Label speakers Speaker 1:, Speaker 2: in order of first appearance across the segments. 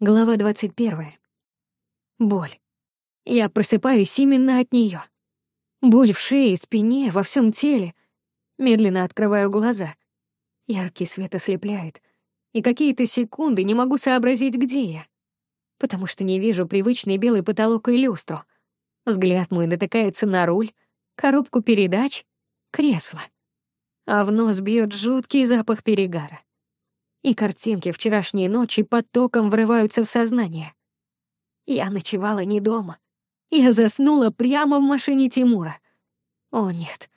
Speaker 1: Глава двадцать первая. Боль. Я просыпаюсь именно от нее. Боль в шее, спине, во всем теле. Медленно открываю глаза. Яркий свет ослепляет. И какие-то секунды не могу сообразить, где я. Потому что не вижу привычный белый потолок и люстру. Взгляд мой натыкается на руль, коробку передач, кресло. А в нос бьет жуткий запах перегара и картинки вчерашней ночи потоком врываются в сознание. Я ночевала не дома. Я заснула прямо в машине Тимура. О, нет.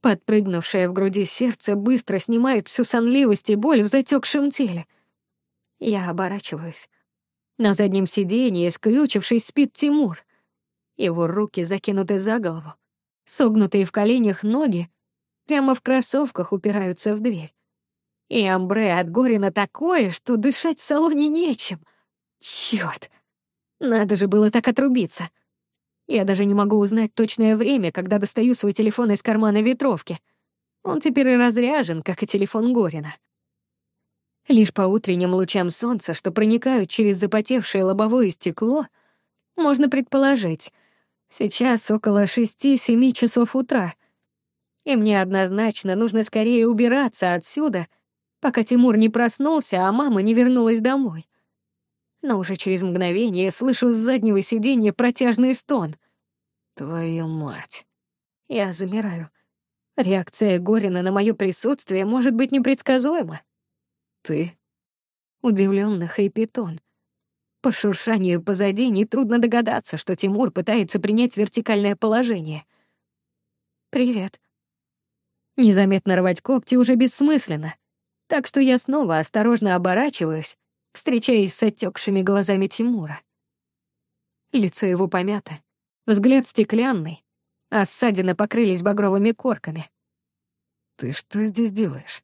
Speaker 1: Подпрыгнувшее в груди сердце быстро снимает всю сонливость и боль в затекшем теле. Я оборачиваюсь. На заднем сиденье, скрючившись, спит Тимур. Его руки закинуты за голову, согнутые в коленях ноги прямо в кроссовках упираются в дверь. И амбре от Горина такое, что дышать в салоне нечем. Чёрт! Надо же было так отрубиться. Я даже не могу узнать точное время, когда достаю свой телефон из кармана ветровки. Он теперь и разряжен, как и телефон Горина. Лишь по утренним лучам солнца, что проникают через запотевшее лобовое стекло, можно предположить, сейчас около шести-семи часов утра, и мне однозначно нужно скорее убираться отсюда — пока Тимур не проснулся, а мама не вернулась домой. Но уже через мгновение слышу с заднего сиденья протяжный стон. «Твою мать!» Я замираю. Реакция Горина на мое присутствие может быть непредсказуема. «Ты?» Удивленно хрипит он. По шуршанию позади нетрудно догадаться, что Тимур пытается принять вертикальное положение. «Привет». Незаметно рвать когти уже бессмысленно так что я снова осторожно оборачиваюсь, встречаясь с отекшими глазами Тимура. Лицо его помято, взгляд стеклянный, а ссадины покрылись багровыми корками. «Ты что здесь делаешь?»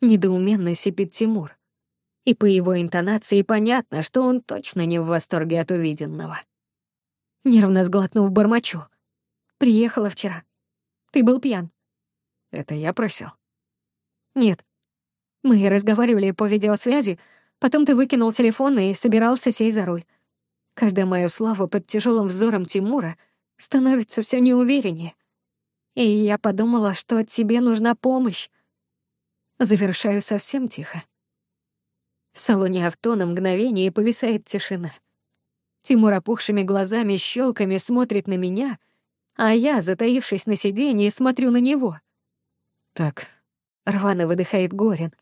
Speaker 1: Недоуменно сипит Тимур. И по его интонации понятно, что он точно не в восторге от увиденного. Нервно сглотнув бормочу. «Приехала вчера. Ты был пьян». «Это я просил?» «Нет, мы разговаривали по видеосвязи, потом ты выкинул телефон и собирался сесть за руль. Каждое моё слово под тяжелым взором Тимура становится все неувереннее. И я подумала, что тебе нужна помощь. Завершаю совсем тихо. В салоне авто на мгновение повисает тишина. Тимур опухшими глазами, щелками смотрит на меня, а я, затаившись на сиденье, смотрю на него. «Так», — рвано выдыхает Горин.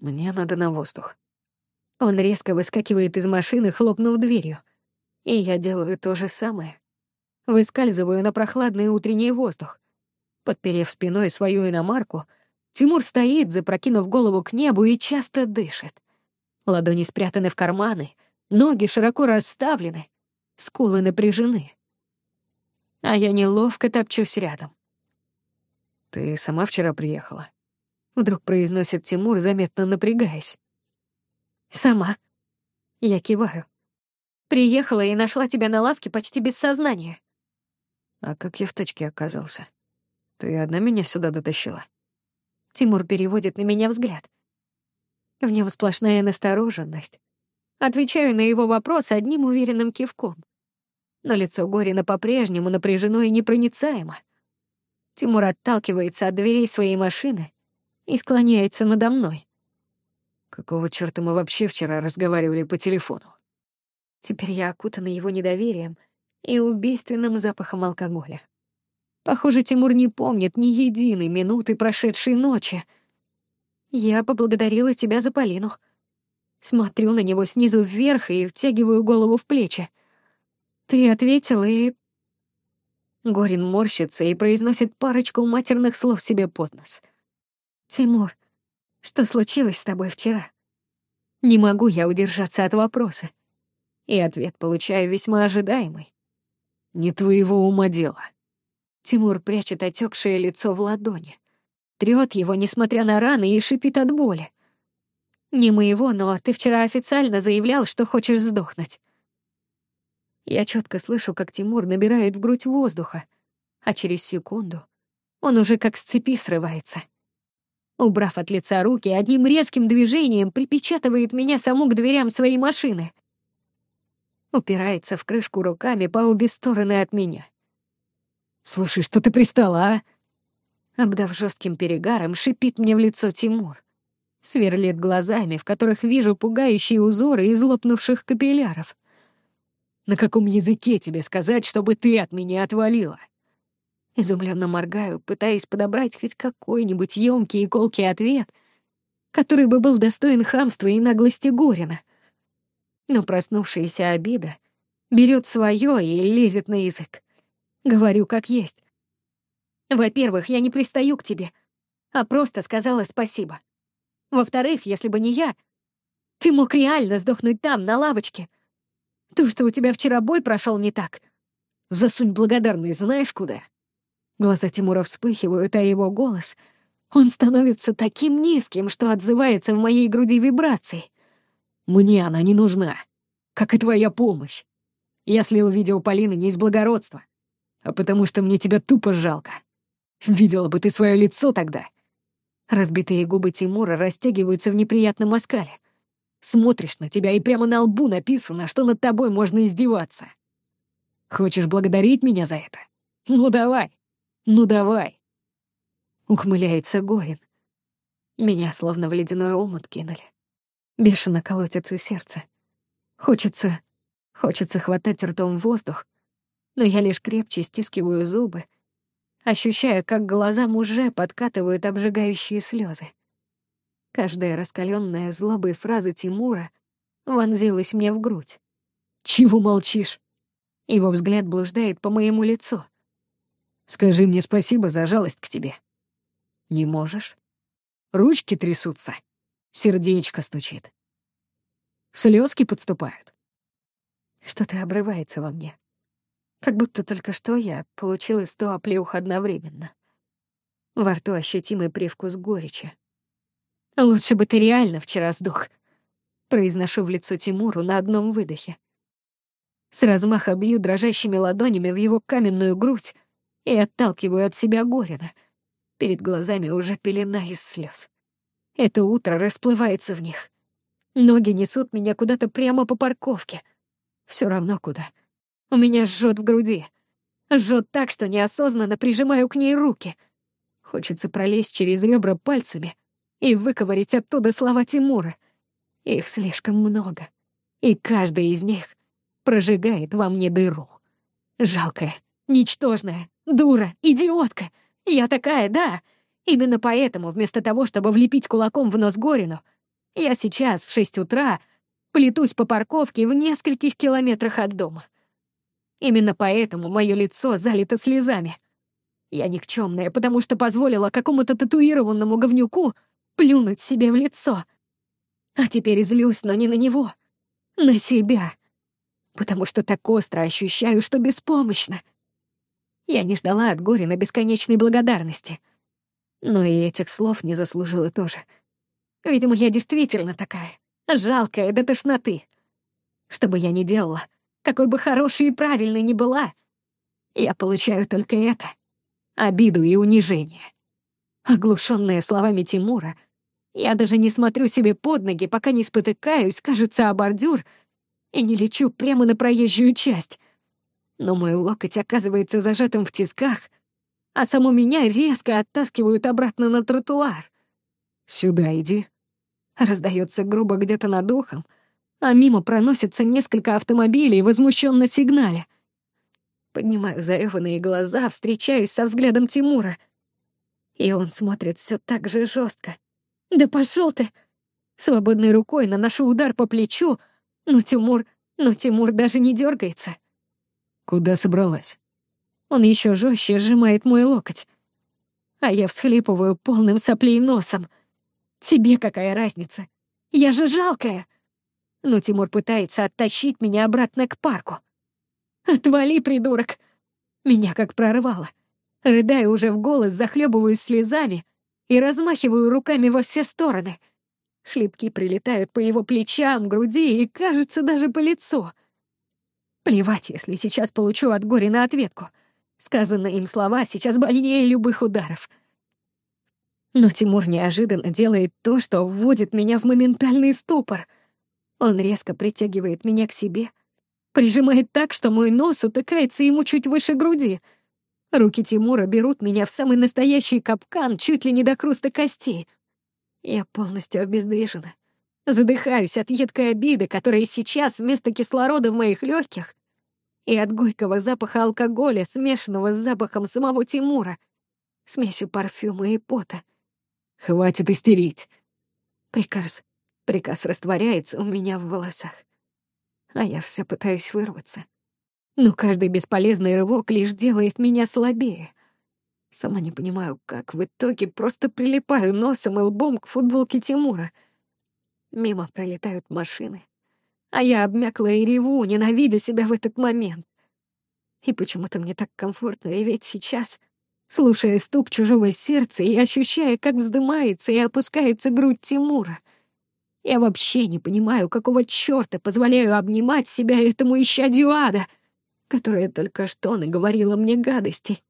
Speaker 1: Мне надо на воздух. Он резко выскакивает из машины, хлопнув дверью. И я делаю то же самое. Выскальзываю на прохладный утренний воздух. Подперев спиной свою иномарку, Тимур стоит, запрокинув голову к небу и часто дышит. Ладони спрятаны в карманы, ноги широко расставлены, скулы напряжены. А я неловко топчусь рядом. «Ты сама вчера приехала?» Вдруг произносит Тимур, заметно напрягаясь. «Сама». Я киваю. «Приехала и нашла тебя на лавке почти без сознания». «А как я в тачке оказался? Ты одна меня сюда дотащила?» Тимур переводит на меня взгляд. В нем сплошная настороженность. Отвечаю на его вопрос одним уверенным кивком. Но лицо Горина по-прежнему напряжено и непроницаемо. Тимур отталкивается от дверей своей машины и склоняется надо мной. Какого чёрта мы вообще вчера разговаривали по телефону? Теперь я окутана его недоверием и убийственным запахом алкоголя. Похоже, Тимур не помнит ни единой минуты прошедшей ночи. Я поблагодарила тебя за Полину. Смотрю на него снизу вверх и втягиваю голову в плечи. Ты ответил и... Горин морщится и произносит парочку матерных слов себе под нос — «Тимур, что случилось с тобой вчера?» Не могу я удержаться от вопроса. И ответ получаю весьма ожидаемый. «Не твоего ума дело». Тимур прячет отекшее лицо в ладони. Трёт его, несмотря на раны, и шипит от боли. «Не моего, но ты вчера официально заявлял, что хочешь сдохнуть». Я четко слышу, как Тимур набирает в грудь воздуха, а через секунду он уже как с цепи срывается. Убрав от лица руки, одним резким движением припечатывает меня саму к дверям своей машины. Упирается в крышку руками по обе стороны от меня. «Слушай, что ты пристала, а?» Обдав жестким перегаром, шипит мне в лицо Тимур. Сверлит глазами, в которых вижу пугающие узоры из лопнувших капилляров. «На каком языке тебе сказать, чтобы ты от меня отвалила?» Изумленно моргаю, пытаясь подобрать хоть какой-нибудь ёмкий и колкий ответ, который бы был достоин хамства и наглости Горина. Но проснувшаяся обида берет свое и лезет на язык. Говорю как есть. Во-первых, я не пристаю к тебе, а просто сказала спасибо. Во-вторых, если бы не я, ты мог реально сдохнуть там, на лавочке. То, что у тебя вчера бой прошел не так. Засунь благодарность знаешь куда? Глаза Тимура вспыхивают, а его голос... Он становится таким низким, что отзывается в моей груди вибрацией. Мне она не нужна, как и твоя помощь. Я слил видео Полины не из благородства, а потому что мне тебя тупо жалко. Видела бы ты свое лицо тогда. Разбитые губы Тимура растягиваются в неприятном оскале. Смотришь на тебя, и прямо на лбу написано, что над тобой можно издеваться. Хочешь благодарить меня за это? Ну давай. Ну давай!» Ухмыляется Горин. Меня словно в ледяной омут кинули. Бешено колотится сердце. Хочется... Хочется хватать ртом воздух, но я лишь крепче стискиваю зубы, ощущая, как глазам уже подкатывают обжигающие слезы. Каждая раскаленная злобой фраза Тимура вонзилась мне в грудь. «Чего молчишь?» Его взгляд блуждает по моему лицу — Скажи мне спасибо за жалость к тебе. Не можешь? Ручки трясутся, сердечко стучит. Слезки подступают. Что-то обрывается во мне. Как будто только что я получила сто оплеух одновременно. Во рту ощутимый привкус горечи. «Лучше бы ты реально вчера сдох», — произношу в лицо Тимуру на одном выдохе. С размаха бью дрожащими ладонями в его каменную грудь, и отталкиваю от себя Горина. Перед глазами уже пелена из слез. Это утро расплывается в них. Ноги несут меня куда-то прямо по парковке. Все равно куда. У меня жжет в груди. Жжет так, что неосознанно прижимаю к ней руки. Хочется пролезть через ребра пальцами и выковырить оттуда слова Тимура. Их слишком много, и каждый из них прожигает во мне дыру. Жалкая, ничтожная, Дура, идиотка. Я такая, да. Именно поэтому, вместо того, чтобы влепить кулаком в нос Горину, я сейчас в шесть утра плетусь по парковке в нескольких километрах от дома. Именно поэтому мое лицо залито слезами. Я никчемная, потому что позволила какому-то татуированному говнюку плюнуть себе в лицо. А теперь злюсь, но не на него, на себя. Потому что так остро ощущаю, что беспомощна — я не ждала от Горина бесконечной благодарности. Но и этих слов не заслужила тоже. Видимо, я действительно такая, жалкая до тошноты. Что бы я ни делала, какой бы хорошей и правильной ни была, я получаю только это — обиду и унижение. Оглушенная словами Тимура, я даже не смотрю себе под ноги, пока не спотыкаюсь, кажется, о бордюр, и не лечу прямо на проезжую часть но мой локоть оказывается зажатым в тисках, а саму меня резко оттаскивают обратно на тротуар. «Сюда иди», — раздается грубо где-то над ухом, а мимо проносятся несколько автомобилей, возмущенно сигналя. Поднимаю зареванные глаза, встречаюсь со взглядом Тимура. И он смотрит все так же жестко. «Да пошел ты!» Свободной рукой наношу удар по плечу, но Тимур... Но Тимур даже не дергается. Куда собралась? Он еще жестче сжимает мой локоть. А я всхлипываю полным соплей носом. Тебе какая разница? Я же жалкая. Но Тимур пытается оттащить меня обратно к парку. Отвали, придурок. Меня как прорвало. Рыдаю уже в голос, захлебываюсь слезами и размахиваю руками во все стороны. Шлепки прилетают по его плечам, груди и, кажется, даже по лицу — Плевать, если сейчас получу от горя на ответку. Сказанные им слова сейчас больнее любых ударов. Но Тимур неожиданно делает то, что вводит меня в моментальный ступор. Он резко притягивает меня к себе, прижимает так, что мой нос утыкается ему чуть выше груди. Руки Тимура берут меня в самый настоящий капкан, чуть ли не до хруста костей. Я полностью обездвижена. Задыхаюсь от едкой обиды, которая сейчас вместо кислорода в моих легких и от горького запаха алкоголя, смешанного с запахом самого Тимура, смесью парфюма и пота.
Speaker 2: «Хватит истерить!»
Speaker 1: Приказ. Приказ растворяется у меня в волосах. А я все пытаюсь вырваться. Но каждый бесполезный рывок лишь делает меня слабее. Сама не понимаю, как в итоге просто прилипаю носом и лбом к футболке Тимура. Мимо пролетают машины а я обмякла и реву, ненавидя себя в этот момент. И почему-то мне так комфортно реветь сейчас, слушая стук чужого сердца и ощущая, как вздымается и опускается грудь Тимура. Я вообще не понимаю, какого чёрта позволяю обнимать себя этому исчадью ада, которая только что наговорила мне гадости.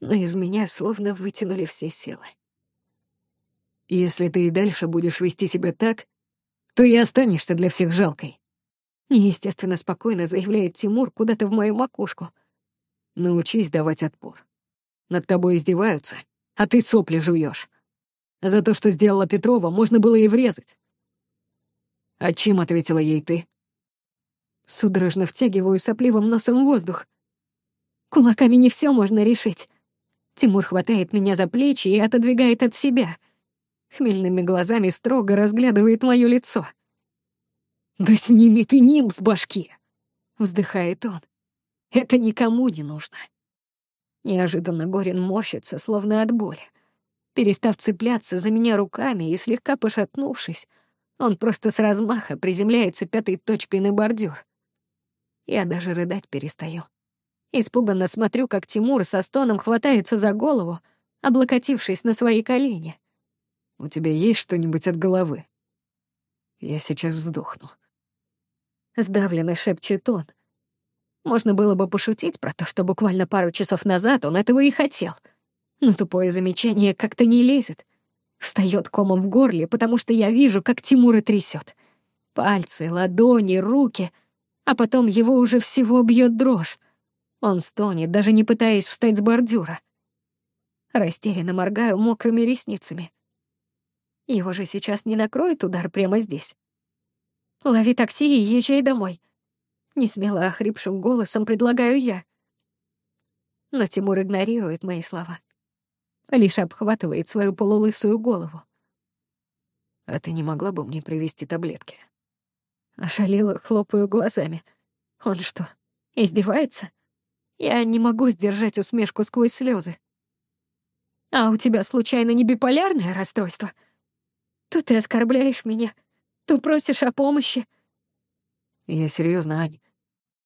Speaker 1: Но из меня словно вытянули все силы.
Speaker 2: Если ты и дальше будешь вести себя так, то и останешься для всех жалкой.
Speaker 1: Неестественно спокойно заявляет Тимур куда-то в мою макушку.
Speaker 2: Научись давать отпор. Над тобой издеваются, а ты сопли жуешь. За то, что сделала Петрова, можно было и врезать. А чем ответила ей ты?
Speaker 1: Судорожно втягиваю сопливым носом воздух. Кулаками не все можно решить. Тимур хватает меня за плечи и отодвигает от себя — Хмельными глазами строго разглядывает моё лицо.
Speaker 2: «Да сними ты ним с башки!»
Speaker 1: — вздыхает он. «Это никому не нужно». Неожиданно Горин морщится, словно от боли. Перестав цепляться за меня руками и слегка пошатнувшись, он просто с размаха приземляется пятой точкой на бордюр. Я даже рыдать перестаю. Испуганно смотрю, как Тимур со стоном хватается за голову, облокотившись на свои колени.
Speaker 2: У тебя есть что-нибудь от головы? Я сейчас сдохну.
Speaker 1: Сдавленно шепчет он. Можно было бы пошутить про то, что буквально пару часов назад он этого и хотел. Но тупое замечание как-то не лезет. Встаёт комом в горле, потому что я вижу, как Тимура трясет. Пальцы, ладони, руки. А потом его уже всего бьет дрожь. Он стонет, даже не пытаясь встать с бордюра. Растерянно моргаю мокрыми ресницами. Его же сейчас не накроет удар прямо здесь. Лови такси и езжай домой. Несмело охрипшим голосом предлагаю я. Но Тимур игнорирует мои слова. Лишь обхватывает свою полулысую голову.
Speaker 2: «А ты не могла бы мне привезти таблетки?»
Speaker 1: Ошалела, хлопаю глазами. Он что, издевается? Я не могу сдержать усмешку сквозь слезы. А у тебя случайно не биполярное расстройство? То ты оскорбляешь меня, то просишь о помощи.
Speaker 2: Я серьезно, Ань.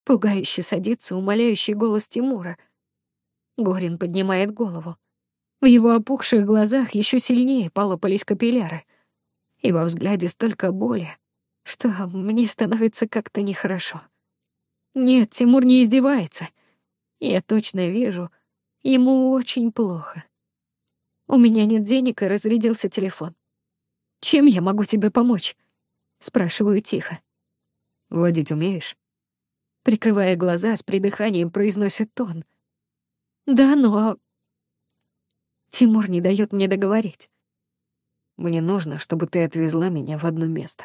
Speaker 1: Пугающе садится умоляющий голос Тимура. Горин поднимает голову. В его опухших глазах еще сильнее полопались капилляры. И во взгляде столько боли, что мне становится как-то нехорошо. Нет, Тимур не издевается. Я точно вижу, ему очень плохо. У меня нет денег, и разрядился телефон. Чем я могу тебе помочь? Спрашиваю тихо.
Speaker 2: Водить умеешь?
Speaker 1: Прикрывая глаза, с придыханием произносит он. Да, но... Тимур не дает мне договорить.
Speaker 2: Мне нужно, чтобы ты отвезла меня в одно место.